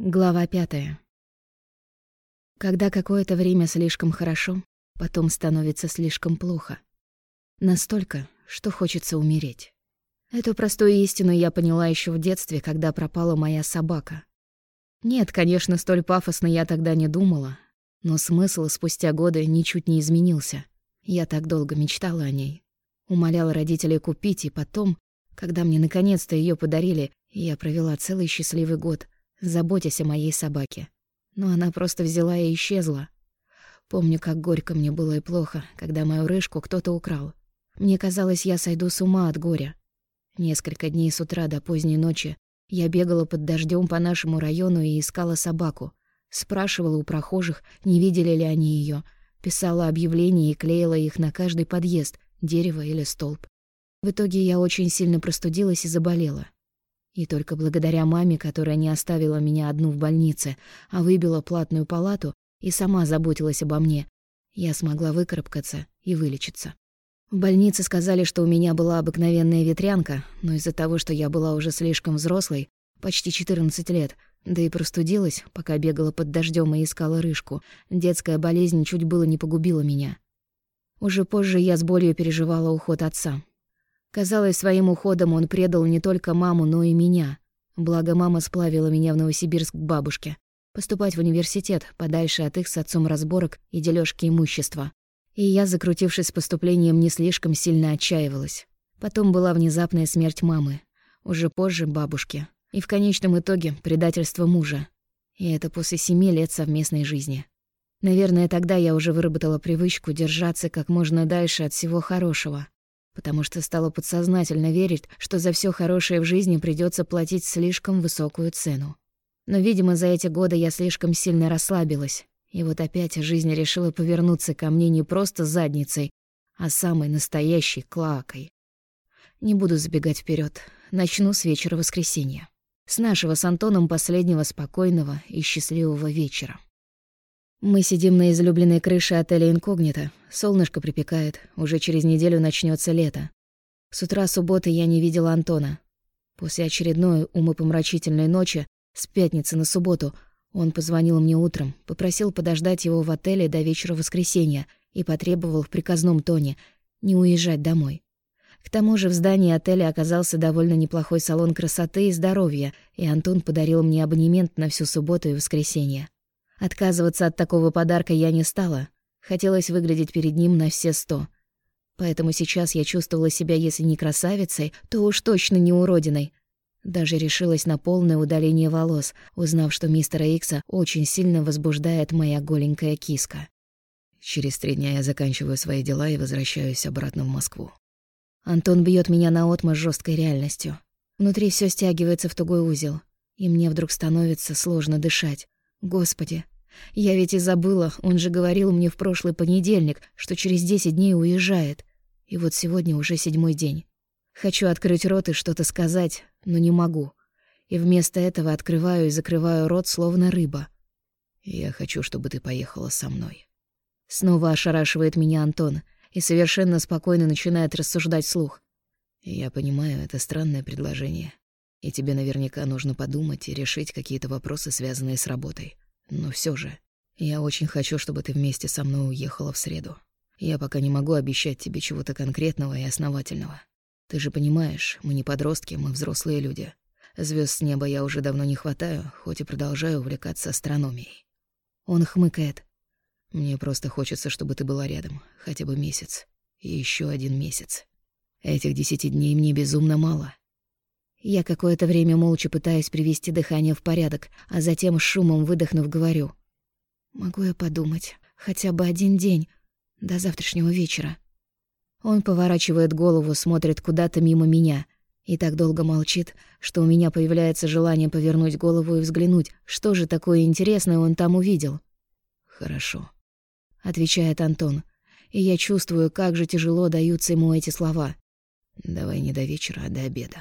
Глава пятая. Когда какое-то время слишком хорошо, потом становится слишком плохо. Настолько, что хочется умереть. Эту простую истину я поняла еще в детстве, когда пропала моя собака. Нет, конечно, столь пафосно я тогда не думала, но смысл спустя годы ничуть не изменился. Я так долго мечтала о ней. Умоляла родителей купить, и потом, когда мне наконец-то ее подарили, я провела целый счастливый год — заботясь о моей собаке. Но она просто взяла и исчезла. Помню, как горько мне было и плохо, когда мою рыжку кто-то украл. Мне казалось, я сойду с ума от горя. Несколько дней с утра до поздней ночи я бегала под дождем по нашему району и искала собаку. Спрашивала у прохожих, не видели ли они ее, писала объявления и клеила их на каждый подъезд, дерево или столб. В итоге я очень сильно простудилась и заболела. И только благодаря маме, которая не оставила меня одну в больнице, а выбила платную палату и сама заботилась обо мне, я смогла выкарабкаться и вылечиться. В больнице сказали, что у меня была обыкновенная ветрянка, но из-за того, что я была уже слишком взрослой, почти 14 лет, да и простудилась, пока бегала под дождем и искала рыжку, детская болезнь чуть было не погубила меня. Уже позже я с болью переживала уход отца, Казалось, своим уходом он предал не только маму, но и меня. Благо, мама сплавила меня в Новосибирск к бабушке. Поступать в университет, подальше от их с отцом разборок и дележки имущества. И я, закрутившись с поступлением, не слишком сильно отчаивалась. Потом была внезапная смерть мамы. Уже позже — бабушки. И в конечном итоге — предательство мужа. И это после семи лет совместной жизни. Наверное, тогда я уже выработала привычку держаться как можно дальше от всего хорошего потому что стала подсознательно верить, что за все хорошее в жизни придется платить слишком высокую цену. Но, видимо, за эти годы я слишком сильно расслабилась, и вот опять жизнь решила повернуться ко мне не просто задницей, а самой настоящей клакой. Не буду забегать вперед, начну с вечера воскресенья. С нашего с Антоном последнего спокойного и счастливого вечера. Мы сидим на излюбленной крыше отеля «Инкогнито». Солнышко припекает. Уже через неделю начнется лето. С утра субботы я не видела Антона. После очередной умопомрачительной ночи, с пятницы на субботу, он позвонил мне утром, попросил подождать его в отеле до вечера воскресенья и потребовал в приказном тоне не уезжать домой. К тому же в здании отеля оказался довольно неплохой салон красоты и здоровья, и Антон подарил мне абонемент на всю субботу и воскресенье. Отказываться от такого подарка я не стала. Хотелось выглядеть перед ним на все сто. Поэтому сейчас я чувствовала себя, если не красавицей, то уж точно не уродиной. Даже решилась на полное удаление волос, узнав, что мистера Икса очень сильно возбуждает моя голенькая киска. Через три дня я заканчиваю свои дела и возвращаюсь обратно в Москву. Антон бьет меня наотмашь жесткой реальностью. Внутри все стягивается в тугой узел, и мне вдруг становится сложно дышать. Господи, я ведь и забыла, он же говорил мне в прошлый понедельник, что через десять дней уезжает. И вот сегодня уже седьмой день. Хочу открыть рот и что-то сказать, но не могу. И вместо этого открываю и закрываю рот, словно рыба. Я хочу, чтобы ты поехала со мной. Снова ошарашивает меня Антон и совершенно спокойно начинает рассуждать вслух. Я понимаю, это странное предложение. И тебе наверняка нужно подумать и решить какие-то вопросы, связанные с работой. Но все же, я очень хочу, чтобы ты вместе со мной уехала в среду. Я пока не могу обещать тебе чего-то конкретного и основательного. Ты же понимаешь, мы не подростки, мы взрослые люди. Звезд с неба я уже давно не хватаю, хоть и продолжаю увлекаться астрономией. Он хмыкает. Мне просто хочется, чтобы ты была рядом, хотя бы месяц. И еще один месяц. Этих десяти дней мне безумно мало. Я какое-то время молча пытаюсь привести дыхание в порядок, а затем шумом выдохнув говорю. «Могу я подумать? Хотя бы один день, до завтрашнего вечера». Он поворачивает голову, смотрит куда-то мимо меня и так долго молчит, что у меня появляется желание повернуть голову и взглянуть, что же такое интересное он там увидел. «Хорошо», — отвечает Антон, и я чувствую, как же тяжело даются ему эти слова. «Давай не до вечера, а до обеда».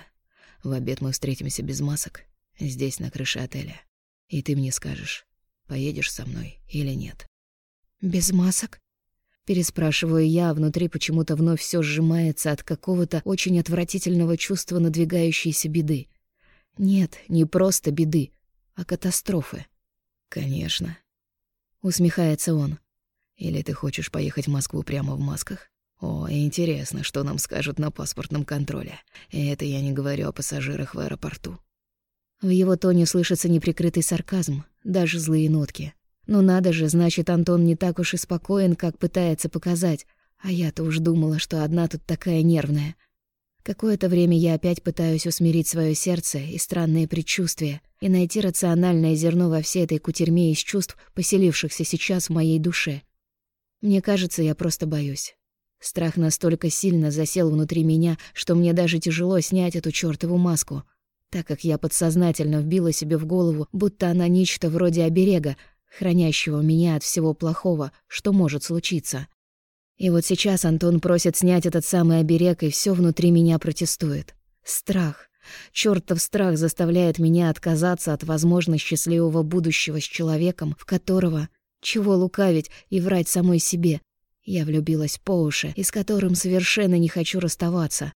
В обед мы встретимся без масок, здесь, на крыше отеля. И ты мне скажешь, поедешь со мной или нет. «Без масок?» Переспрашиваю я, а внутри почему-то вновь все сжимается от какого-то очень отвратительного чувства надвигающейся беды. Нет, не просто беды, а катастрофы. Конечно. Усмехается он. Или ты хочешь поехать в Москву прямо в масках? О, интересно, что нам скажут на паспортном контроле. И это я не говорю о пассажирах в аэропорту. В его тоне слышится неприкрытый сарказм, даже злые нотки. Ну надо же, значит, Антон не так уж и спокоен, как пытается показать. А я-то уж думала, что одна тут такая нервная. Какое-то время я опять пытаюсь усмирить свое сердце и странные предчувствия и найти рациональное зерно во всей этой кутерьме из чувств, поселившихся сейчас в моей душе. Мне кажется, я просто боюсь. Страх настолько сильно засел внутри меня, что мне даже тяжело снять эту чёртову маску, так как я подсознательно вбила себе в голову, будто она нечто вроде оберега, хранящего меня от всего плохого, что может случиться. И вот сейчас Антон просит снять этот самый оберег, и все внутри меня протестует. Страх. Чёртов страх заставляет меня отказаться от возможно счастливого будущего с человеком, в которого, чего лукавить и врать самой себе, я влюбилась по уши, и с которым совершенно не хочу расставаться.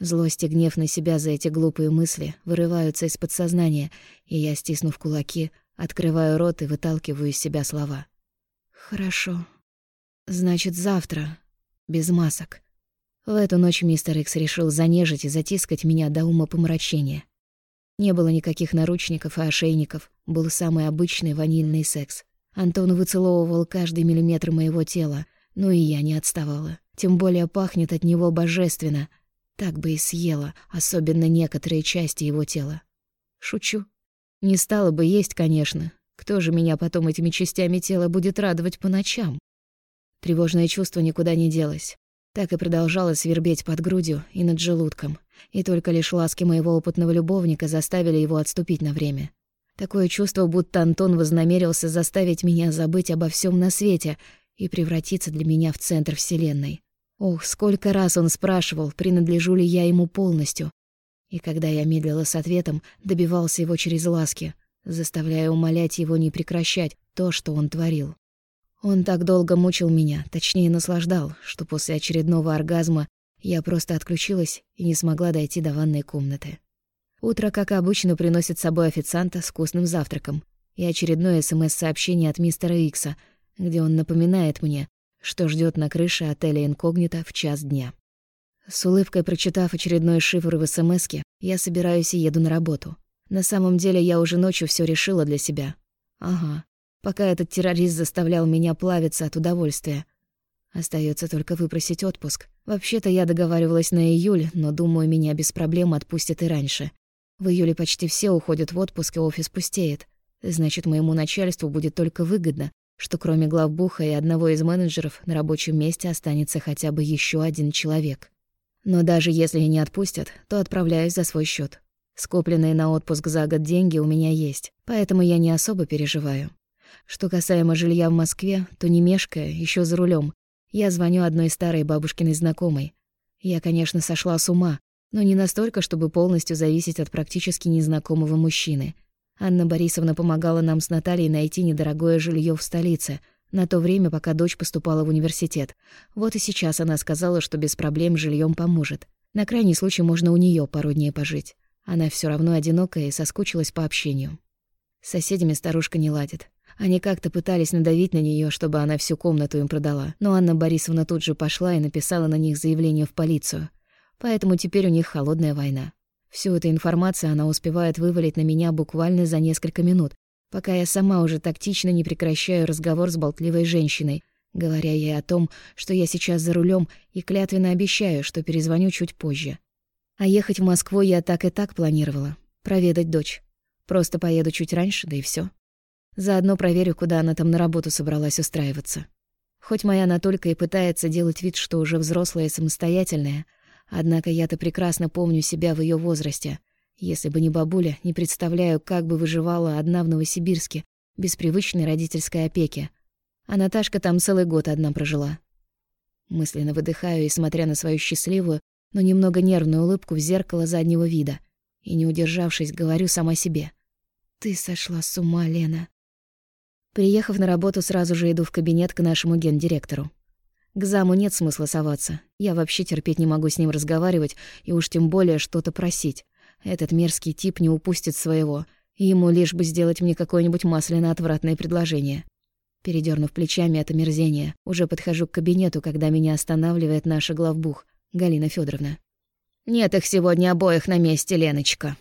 Злость и гнев на себя за эти глупые мысли вырываются из подсознания, и я, стиснув кулаки, открываю рот и выталкиваю из себя слова. «Хорошо. Значит, завтра. Без масок». В эту ночь мистер Икс решил занежить и затискать меня до ума помрачения. Не было никаких наручников и ошейников, был самый обычный ванильный секс. Антон выцеловывал каждый миллиметр моего тела, ну и я не отставала. Тем более пахнет от него божественно. Так бы и съела, особенно некоторые части его тела. Шучу. Не стала бы есть, конечно. Кто же меня потом этими частями тела будет радовать по ночам? Тревожное чувство никуда не делось. Так и продолжало свербеть под грудью и над желудком. И только лишь ласки моего опытного любовника заставили его отступить на время. Такое чувство, будто Антон вознамерился заставить меня забыть обо всем на свете и превратиться для меня в центр Вселенной. Ох, сколько раз он спрашивал, принадлежу ли я ему полностью. И когда я медлила с ответом, добивался его через ласки, заставляя умолять его не прекращать то, что он творил. Он так долго мучил меня, точнее наслаждал, что после очередного оргазма я просто отключилась и не смогла дойти до ванной комнаты. Утро, как обычно, приносит с собой официанта с вкусным завтраком и очередное СМС-сообщение от мистера Икса — где он напоминает мне, что ждет на крыше отеля «Инкогнито» в час дня. С улыбкой прочитав очередной шифр в СМСке, я собираюсь и еду на работу. На самом деле я уже ночью все решила для себя. Ага, пока этот террорист заставлял меня плавиться от удовольствия. Остается только выпросить отпуск. Вообще-то я договаривалась на июль, но думаю, меня без проблем отпустят и раньше. В июле почти все уходят в отпуск, и офис пустеет. Значит, моему начальству будет только выгодно, что кроме главбуха и одного из менеджеров на рабочем месте останется хотя бы еще один человек. Но даже если не отпустят, то отправляюсь за свой счет. Скопленные на отпуск за год деньги у меня есть, поэтому я не особо переживаю. Что касаемо жилья в Москве, то не мешкая, еще за рулем, я звоню одной старой бабушкиной знакомой. Я, конечно, сошла с ума, но не настолько, чтобы полностью зависеть от практически незнакомого мужчины — Анна Борисовна помогала нам с Натальей найти недорогое жилье в столице, на то время, пока дочь поступала в университет. Вот и сейчас она сказала, что без проблем жильем поможет. На крайний случай можно у нее пару дней пожить. Она все равно одинокая и соскучилась по общению. С соседями старушка не ладит. Они как-то пытались надавить на нее, чтобы она всю комнату им продала, но Анна Борисовна тут же пошла и написала на них заявление в полицию. Поэтому теперь у них холодная война. Всю эту информацию она успевает вывалить на меня буквально за несколько минут, пока я сама уже тактично не прекращаю разговор с болтливой женщиной, говоря ей о том, что я сейчас за рулем и клятвенно обещаю, что перезвоню чуть позже. А ехать в Москву я так и так планировала. Проведать дочь. Просто поеду чуть раньше, да и все. Заодно проверю, куда она там на работу собралась устраиваться. Хоть моя Анатолька и пытается делать вид, что уже взрослая и самостоятельная, Однако я-то прекрасно помню себя в ее возрасте. Если бы не бабуля, не представляю, как бы выживала одна в Новосибирске, без привычной родительской опеки. А Наташка там целый год одна прожила. Мысленно выдыхаю и, смотря на свою счастливую, но немного нервную улыбку в зеркало заднего вида, и, не удержавшись, говорю сама себе. «Ты сошла с ума, Лена». Приехав на работу, сразу же иду в кабинет к нашему гендиректору. К заму нет смысла соваться. Я вообще терпеть не могу с ним разговаривать и уж тем более что-то просить. Этот мерзкий тип не упустит своего. Ему лишь бы сделать мне какое-нибудь масляно-отвратное предложение. Передернув плечами от омерзения, уже подхожу к кабинету, когда меня останавливает наша главбух, Галина Федоровна. «Нет их сегодня обоих на месте, Леночка!»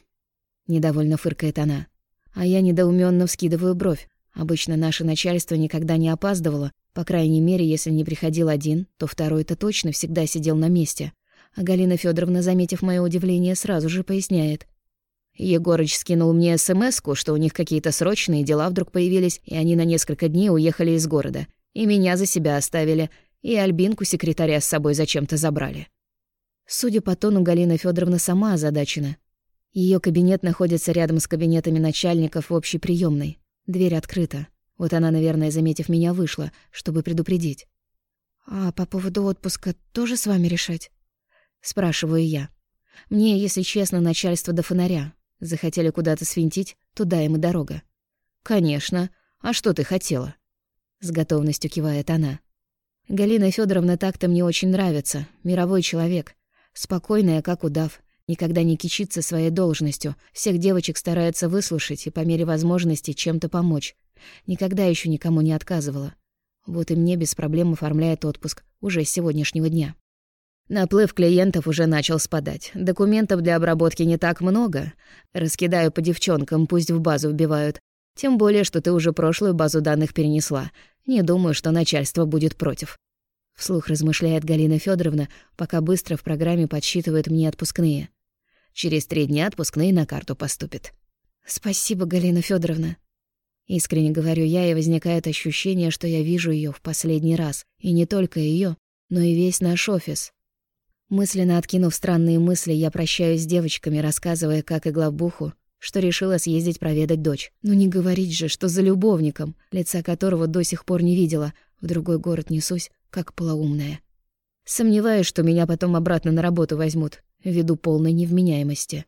Недовольно фыркает она. А я недоуменно вскидываю бровь. Обычно наше начальство никогда не опаздывало, по крайней мере, если не приходил один, то второй-то точно всегда сидел на месте. А Галина Федоровна, заметив мое удивление, сразу же поясняет. Егорыч скинул мне смс что у них какие-то срочные дела вдруг появились, и они на несколько дней уехали из города. И меня за себя оставили, и Альбинку секретаря с собой зачем-то забрали. Судя по тону, Галина Федоровна сама озадачена. Ее кабинет находится рядом с кабинетами начальников в общей приемной. Дверь открыта. Вот она, наверное, заметив меня, вышла, чтобы предупредить. «А по поводу отпуска тоже с вами решать?» Спрашиваю я. Мне, если честно, начальство до фонаря. Захотели куда-то свинтить, туда им и дорога. «Конечно. А что ты хотела?» С готовностью кивает она. Галина Федоровна так-то мне очень нравится. Мировой человек. Спокойная, как удав. Никогда не кичится своей должностью. Всех девочек старается выслушать и по мере возможности чем-то помочь. Никогда еще никому не отказывала. Вот и мне без проблем оформляет отпуск уже с сегодняшнего дня. Наплыв клиентов уже начал спадать. Документов для обработки не так много. Раскидаю по девчонкам, пусть в базу вбивают. Тем более, что ты уже прошлую базу данных перенесла. Не думаю, что начальство будет против. Вслух размышляет Галина Федоровна, пока быстро в программе подсчитывает мне отпускные. Через три дня отпускные на карту поступят. «Спасибо, Галина Федоровна. Искренне говорю я, и возникает ощущение, что я вижу ее в последний раз. И не только ее, но и весь наш офис. Мысленно откинув странные мысли, я прощаюсь с девочками, рассказывая, как и главбуху, что решила съездить проведать дочь. Но не говорить же, что за любовником, лица которого до сих пор не видела, в другой город несусь, как полоумная. Сомневаюсь, что меня потом обратно на работу возьмут, ввиду полной невменяемости.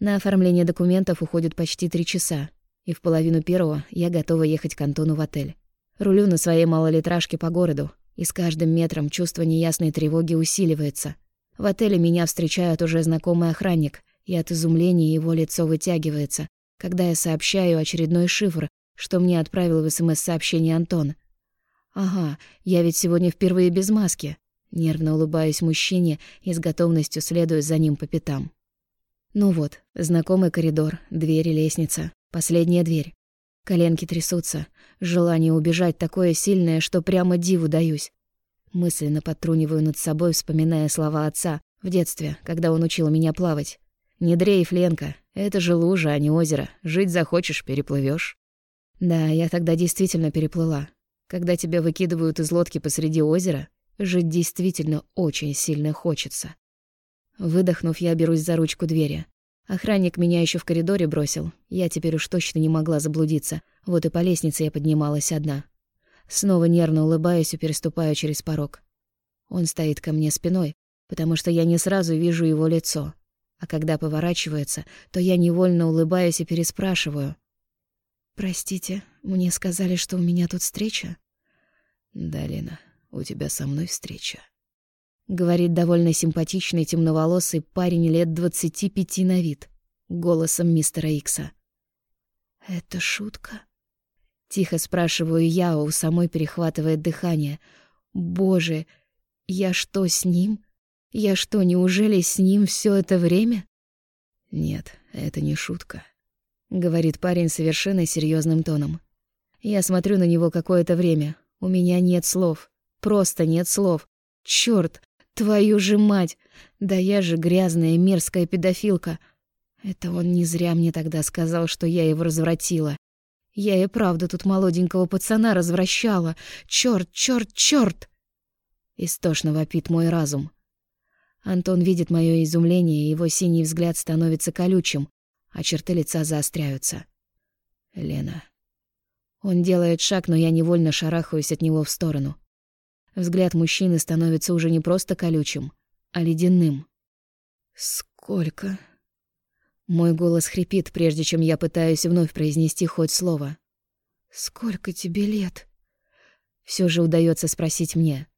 На оформление документов уходит почти три часа, и в половину первого я готова ехать к Антону в отель. Рулю на своей малолитражке по городу, и с каждым метром чувство неясной тревоги усиливается. В отеле меня встречает уже знакомый охранник, и от изумления его лицо вытягивается, когда я сообщаю очередной шифр, что мне отправил в СМС-сообщение Антон. «Ага, я ведь сегодня впервые без маски». Нервно улыбаюсь мужчине и с готовностью следую за ним по пятам. Ну вот, знакомый коридор, дверь и лестница. Последняя дверь. Коленки трясутся. Желание убежать такое сильное, что прямо диву даюсь. Мысленно подтруниваю над собой, вспоминая слова отца в детстве, когда он учил меня плавать. «Не дрейф, Ленка, это же лужа, а не озеро. Жить захочешь — переплывешь. Да, я тогда действительно переплыла. Когда тебя выкидывают из лодки посреди озера, жить действительно очень сильно хочется. Выдохнув, я берусь за ручку двери. Охранник меня еще в коридоре бросил. Я теперь уж точно не могла заблудиться. Вот и по лестнице я поднималась одна. Снова нервно улыбаюсь и переступаю через порог. Он стоит ко мне спиной, потому что я не сразу вижу его лицо. А когда поворачивается, то я невольно улыбаюсь и переспрашиваю. «Простите, мне сказали, что у меня тут встреча?» «Да, Лена, у тебя со мной встреча». Говорит довольно симпатичный темноволосый парень лет двадцати пяти на вид, голосом мистера Икса. «Это шутка?» Тихо спрашиваю я, у самой перехватывает дыхание. «Боже, я что, с ним? Я что, неужели с ним все это время?» «Нет, это не шутка», — говорит парень совершенно серьезным тоном. Я смотрю на него какое-то время. У меня нет слов. Просто нет слов. Чёрт, Твою же мать! Да я же грязная мерзкая педофилка. Это он не зря мне тогда сказал, что я его развратила. Я и правда тут молоденького пацана развращала. Чёрт, чёрт, чёрт! Истошно вопит мой разум. Антон видит моё изумление, его синий взгляд становится колючим, а черты лица заостряются. Лена. Он делает шаг, но я невольно шарахаюсь от него в сторону. Взгляд мужчины становится уже не просто колючим, а ледяным. «Сколько?» Мой голос хрипит, прежде чем я пытаюсь вновь произнести хоть слово. «Сколько тебе лет?» Все же удается спросить мне.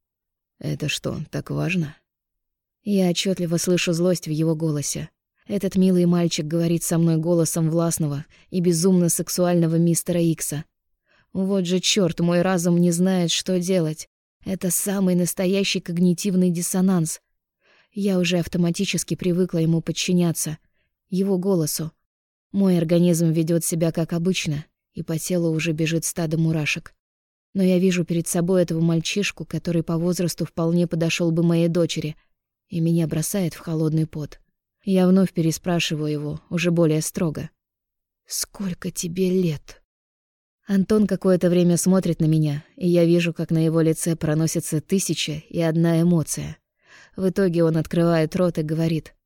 «Это что, так важно?» Я отчетливо слышу злость в его голосе. Этот милый мальчик говорит со мной голосом властного и безумно сексуального мистера Икса. Вот же чёрт, мой разум не знает, что делать. Это самый настоящий когнитивный диссонанс. Я уже автоматически привыкла ему подчиняться, его голосу. Мой организм ведёт себя как обычно, и по телу уже бежит стадо мурашек. Но я вижу перед собой этого мальчишку, который по возрасту вполне подошёл бы моей дочери, и меня бросает в холодный пот. Я вновь переспрашиваю его, уже более строго. «Сколько тебе лет?» Антон какое-то время смотрит на меня, и я вижу, как на его лице проносится тысяча и одна эмоция. В итоге он открывает рот и говорит.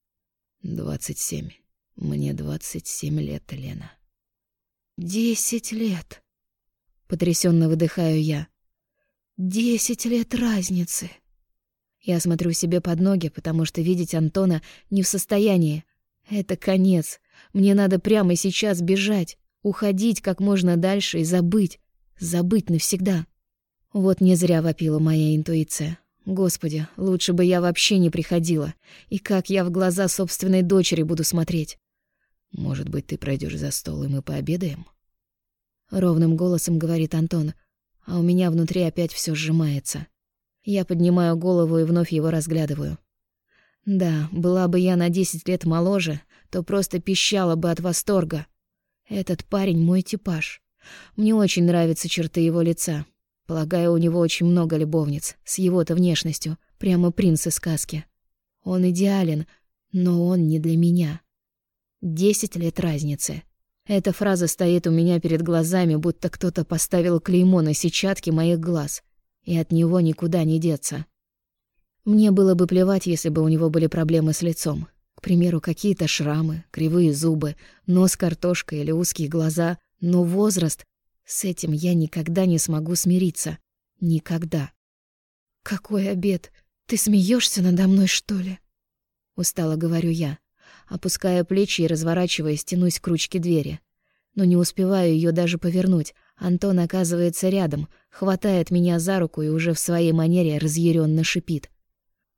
«Двадцать семь. Мне двадцать семь лет, Лена». «Десять лет!» Потрясенно выдыхаю я. «Десять лет разницы!» Я смотрю себе под ноги, потому что видеть Антона не в состоянии. Это конец. Мне надо прямо сейчас бежать, уходить как можно дальше и забыть. Забыть навсегда. Вот не зря вопила моя интуиция. Господи, лучше бы я вообще не приходила. И как я в глаза собственной дочери буду смотреть? Может быть, ты пройдешь за стол, и мы пообедаем? Ровным голосом говорит Антон, а у меня внутри опять все сжимается. Я поднимаю голову и вновь его разглядываю. Да, была бы я на десять лет моложе, то просто пищала бы от восторга. Этот парень мой типаж. Мне очень нравятся черты его лица. Полагаю, у него очень много любовниц, с его-то внешностью, прямо принц из сказки. Он идеален, но он не для меня. Десять лет разницы. Эта фраза стоит у меня перед глазами, будто кто-то поставил клеймо на сетчатке моих глаз — и от него никуда не деться. Мне было бы плевать, если бы у него были проблемы с лицом. Примеру, какие-то шрамы, кривые зубы, нос картошкой или узкие глаза, но возраст... С этим я никогда не смогу смириться. Никогда. «Какой обед? Ты смеешься надо мной, что ли?» Устало говорю я, опуская плечи и разворачиваясь, тянусь к ручке двери. Но не успеваю ее даже повернуть, Антон оказывается рядом, хватает меня за руку и уже в своей манере разъяренно шипит.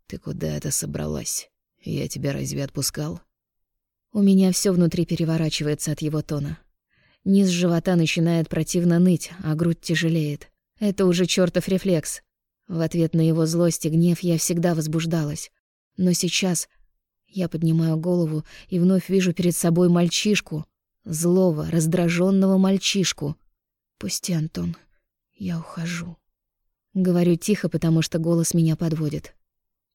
«Ты куда это собралась? Я тебя разве отпускал?» У меня все внутри переворачивается от его тона. Низ живота начинает противно ныть, а грудь тяжелеет. Это уже чертов рефлекс. В ответ на его злость и гнев я всегда возбуждалась. Но сейчас я поднимаю голову и вновь вижу перед собой мальчишку, злого, раздраженного мальчишку, «Пусти, Антон, я ухожу». Говорю тихо, потому что голос меня подводит.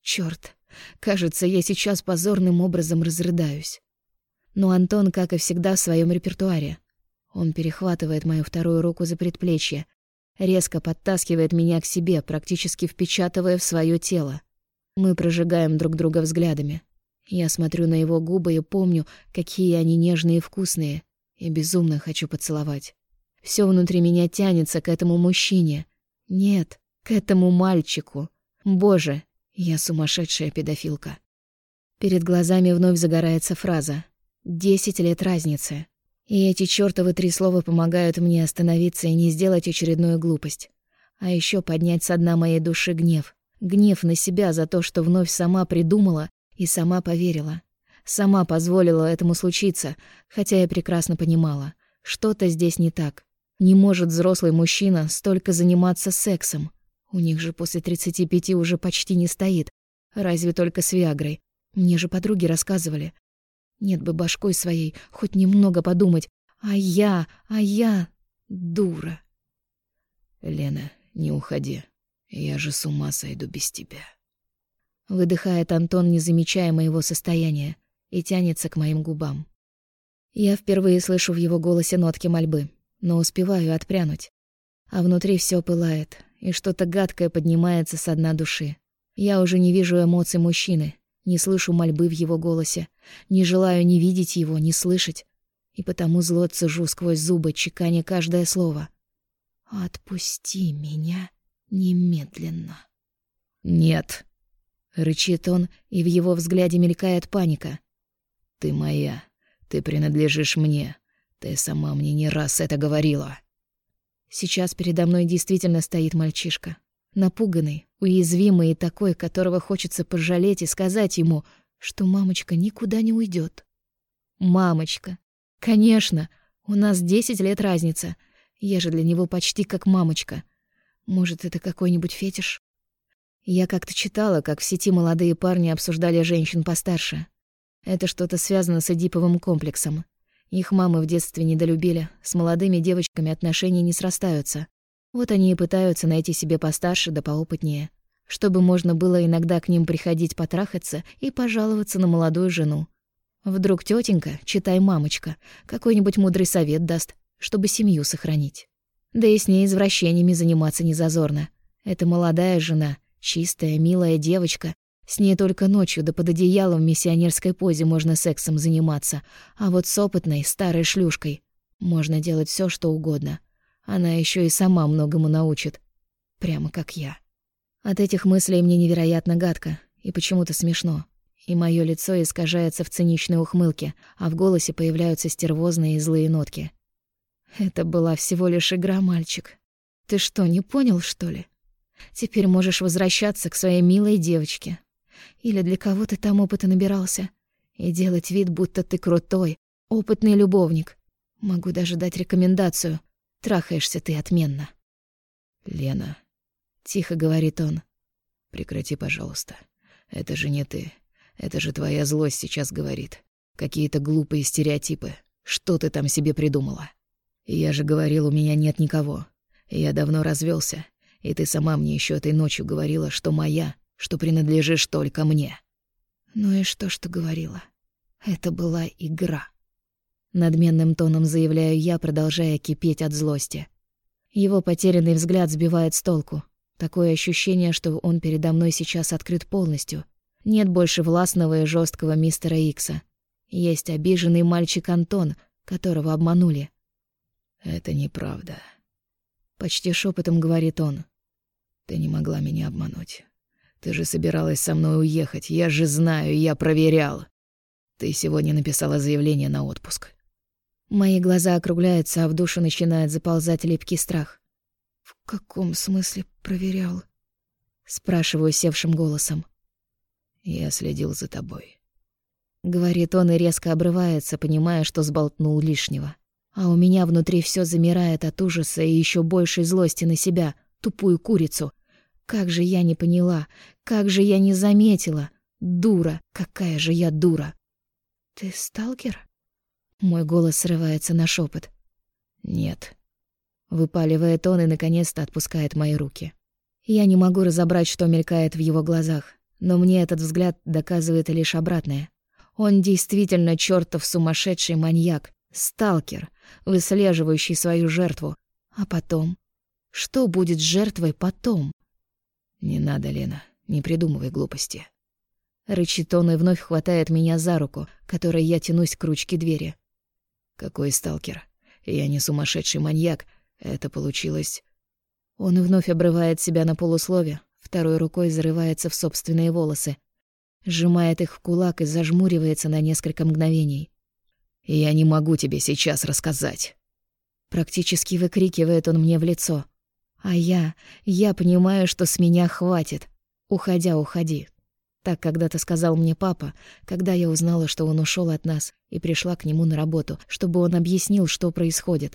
Чёрт, кажется, я сейчас позорным образом разрыдаюсь. Но Антон, как и всегда, в своем репертуаре. Он перехватывает мою вторую руку за предплечье, резко подтаскивает меня к себе, практически впечатывая в свое тело. Мы прожигаем друг друга взглядами. Я смотрю на его губы и помню, какие они нежные и вкусные, и безумно хочу поцеловать. Все внутри меня тянется к этому мужчине. Нет, к этому мальчику. Боже, я сумасшедшая педофилка. Перед глазами вновь загорается фраза «Десять лет разницы». И эти чёртовы три слова помогают мне остановиться и не сделать очередную глупость. А еще поднять со дна моей души гнев. Гнев на себя за то, что вновь сама придумала и сама поверила. Сама позволила этому случиться, хотя я прекрасно понимала, что-то здесь не так. Не может взрослый мужчина столько заниматься сексом. У них же после 35 уже почти не стоит. Разве только с Виагрой. Мне же подруги рассказывали. Нет бы башкой своей хоть немного подумать. А я, а я... дура. Лена, не уходи. Я же с ума сойду без тебя. Выдыхает Антон, не замечая моего состояния, и тянется к моим губам. Я впервые слышу в его голосе нотки мольбы но успеваю отпрянуть. А внутри все пылает, и что-то гадкое поднимается со дна души. Я уже не вижу эмоций мужчины, не слышу мольбы в его голосе, не желаю ни видеть его, ни слышать, и потому зло цежу сквозь зубы, чеканя каждое слово. «Отпусти меня немедленно». «Нет», — рычит он, и в его взгляде мелькает паника. «Ты моя, ты принадлежишь мне, ты сама мне не раз это говорила. Сейчас передо мной действительно стоит мальчишка. Напуганный, уязвимый и такой, которого хочется пожалеть и сказать ему, что мамочка никуда не уйдет. Мамочка. Конечно, у нас десять лет разница. Я же для него почти как мамочка. Может, это какой-нибудь фетиш? Я как-то читала, как в сети молодые парни обсуждали женщин постарше. Это что-то связано с эдиповым комплексом. Их мамы в детстве недолюбили, с молодыми девочками отношения не срастаются. Вот они и пытаются найти себе постарше да поопытнее, чтобы можно было иногда к ним приходить потрахаться и пожаловаться на молодую жену. Вдруг тетенька, читай мамочка, какой-нибудь мудрый совет даст, чтобы семью сохранить. Да и с ней извращениями заниматься не зазорно. Это молодая жена, чистая, милая девочка. С ней только ночью да под одеялом в миссионерской позе можно сексом заниматься. А вот с опытной, старой шлюшкой можно делать все, что угодно. Она еще и сама многому научит. Прямо как я. От этих мыслей мне невероятно гадко и почему-то смешно. И мое лицо искажается в циничной ухмылке, а в голосе появляются стервозные и злые нотки. Это была всего лишь игра, мальчик. Ты что, не понял, что ли? Теперь можешь возвращаться к своей милой девочке. Или для кого ты там опыта набирался. И делать вид, будто ты крутой, опытный любовник. Могу даже дать рекомендацию. Трахаешься ты отменно. «Лена», — тихо говорит он. «Прекрати, пожалуйста. Это же не ты. Это же твоя злость сейчас говорит. Какие-то глупые стереотипы. Что ты там себе придумала?» Я же говорил, у меня нет никого. Я давно развелся, и ты сама мне еще этой ночью говорила, что моя, что принадлежишь только мне. Ну и что, что говорила? Это была игра. Надменным тоном заявляю я, продолжая кипеть от злости. Его потерянный взгляд сбивает с толку. Такое ощущение, что он передо мной сейчас открыт полностью. Нет больше властного и жесткого мистера Икса. Есть обиженный мальчик Антон, которого обманули. «Это неправда», — почти шепотом говорит он. «Ты не могла меня обмануть. Ты же собиралась со мной уехать. Я же знаю, я проверял. Ты сегодня написала заявление на отпуск». Мои глаза округляются, а в душу начинает заползать липкий страх. «В каком смысле проверял?» Спрашиваю севшим голосом. «Я следил за тобой», — говорит он и резко обрывается, понимая, что сболтнул лишнего. А у меня внутри все замирает от ужаса и еще большей злости на себя, тупую курицу. Как же я не поняла, как же я не заметила. Дура, какая же я дура. Ты сталкер? Мой голос срывается на шепот. Нет. Выпаливает он и наконец-то отпускает мои руки. Я не могу разобрать, что мелькает в его глазах, но мне этот взгляд доказывает лишь обратное. Он действительно чертов сумасшедший маньяк, сталкер, выслеживающий свою жертву. А потом? Что будет с жертвой потом? «Не надо, Лена, не придумывай глупости». Рычит он и вновь хватает меня за руку, которой я тянусь к ручке двери. «Какой сталкер? Я не сумасшедший маньяк. Это получилось...» Он вновь обрывает себя на полуслове, второй рукой зарывается в собственные волосы, сжимает их в кулак и зажмуривается на несколько мгновений. «Я не могу тебе сейчас рассказать». Практически выкрикивает он мне в лицо. А я, я понимаю, что с меня хватит. Уходя, уходи. Так когда-то сказал мне папа, когда я узнала, что он ушел от нас, и пришла к нему на работу, чтобы он объяснил, что происходит.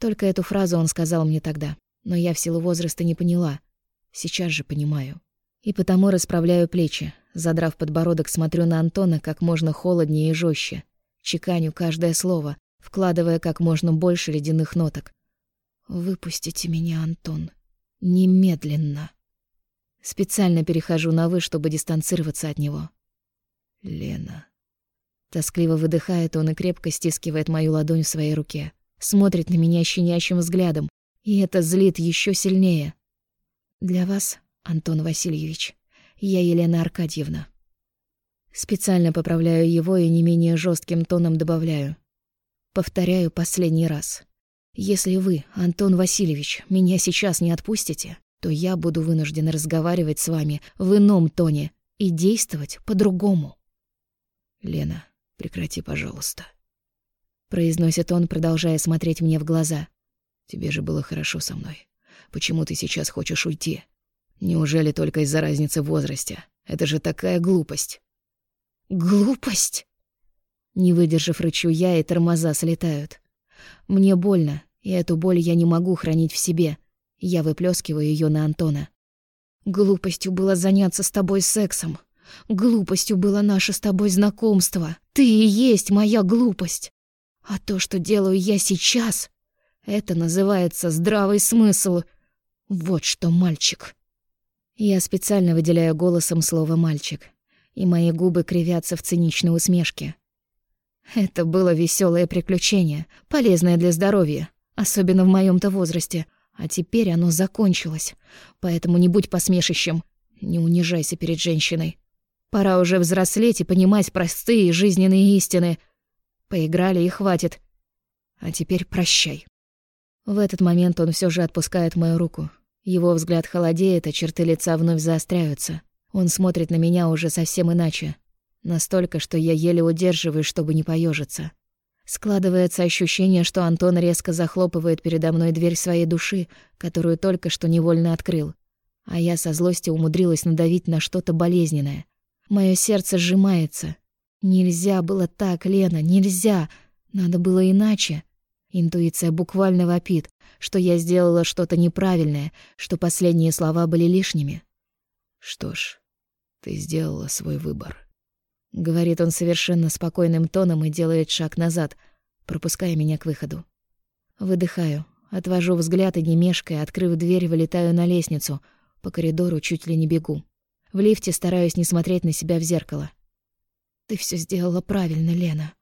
Только эту фразу он сказал мне тогда, но я в силу возраста не поняла. Сейчас же понимаю. И потому расправляю плечи, задрав подбородок, смотрю на Антона как можно холоднее и жестче, чеканю каждое слово, вкладывая как можно больше ледяных ноток. «Выпустите меня, Антон. Немедленно». Специально перехожу на «вы», чтобы дистанцироваться от него. «Лена». Тоскливо выдыхает он и крепко стискивает мою ладонь в своей руке. Смотрит на меня щенячьим взглядом, и это злит еще сильнее. «Для вас, Антон Васильевич, я Елена Аркадьевна». Специально поправляю его и не менее жестким тоном добавляю. Повторяю последний раз. Если вы, Антон Васильевич, меня сейчас не отпустите, то я буду вынужден разговаривать с вами в ином тоне и действовать по-другому. Лена, прекрати, пожалуйста. Произносит он, продолжая смотреть мне в глаза. Тебе же было хорошо со мной. Почему ты сейчас хочешь уйти? Неужели только из-за разницы в возрасте? Это же такая глупость. Глупость? Не выдержав рычу я, и тормоза слетают. Мне больно, и эту боль я не могу хранить в себе. Я выплескиваю ее на Антона. Глупостью было заняться с тобой сексом. Глупостью было наше с тобой знакомство. Ты и есть моя глупость. А то, что делаю я сейчас, это называется здравый смысл. Вот что, мальчик. Я специально выделяю голосом слово «мальчик», и мои губы кривятся в циничной усмешке. Это было веселое приключение, полезное для здоровья, особенно в моем то возрасте. А теперь оно закончилось. Поэтому не будь посмешищем, не унижайся перед женщиной. Пора уже взрослеть и понимать простые жизненные истины. Поиграли и хватит. А теперь прощай. В этот момент он все же отпускает мою руку. Его взгляд холодеет, а черты лица вновь заостряются. Он смотрит на меня уже совсем иначе. Настолько, что я еле удерживаюсь, чтобы не поежиться. Складывается ощущение, что Антон резко захлопывает передо мной дверь своей души, которую только что невольно открыл. А я со злости умудрилась надавить на что-то болезненное. Моё сердце сжимается. Нельзя было так, Лена, нельзя. Надо было иначе. Интуиция буквально вопит, что я сделала что-то неправильное, что последние слова были лишними. Что ж, ты сделала свой выбор. Говорит он совершенно спокойным тоном и делает шаг назад, пропуская меня к выходу. Выдыхаю, отвожу взгляд и, не мешкая, открыв дверь, вылетаю на лестницу, по коридору чуть ли не бегу. В лифте стараюсь не смотреть на себя в зеркало. «Ты все сделала правильно, Лена».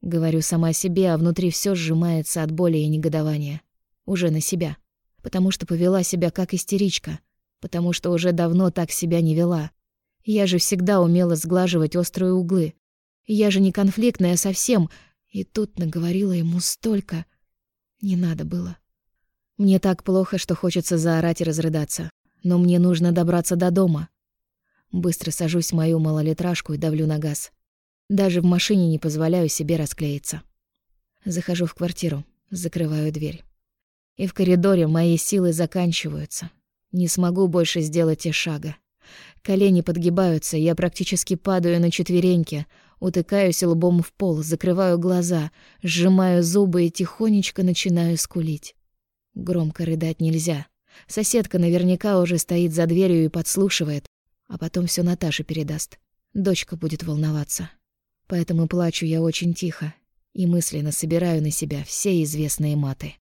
Говорю сама себе, а внутри все сжимается от боли и негодования. Уже на себя. Потому что повела себя как истеричка. Потому что уже давно так себя не вела. Я же всегда умела сглаживать острые углы. Я же не конфликтная совсем, и тут наговорила ему столько. Не надо было. Мне так плохо, что хочется заорать и разрыдаться. Но мне нужно добраться до дома. Быстро сажусь в мою малолитражку и давлю на газ. Даже в машине не позволяю себе расклеиться. Захожу в квартиру, закрываю дверь. И в коридоре мои силы заканчиваются. Не смогу больше сделать и шага. Колени подгибаются, я практически падаю на четвереньки, утыкаюсь лбом в пол, закрываю глаза, сжимаю зубы и тихонечко начинаю скулить. Громко рыдать нельзя. Соседка наверняка уже стоит за дверью и подслушивает, а потом все Наташе передаст. Дочка будет волноваться. Поэтому плачу я очень тихо и мысленно собираю на себя все известные маты.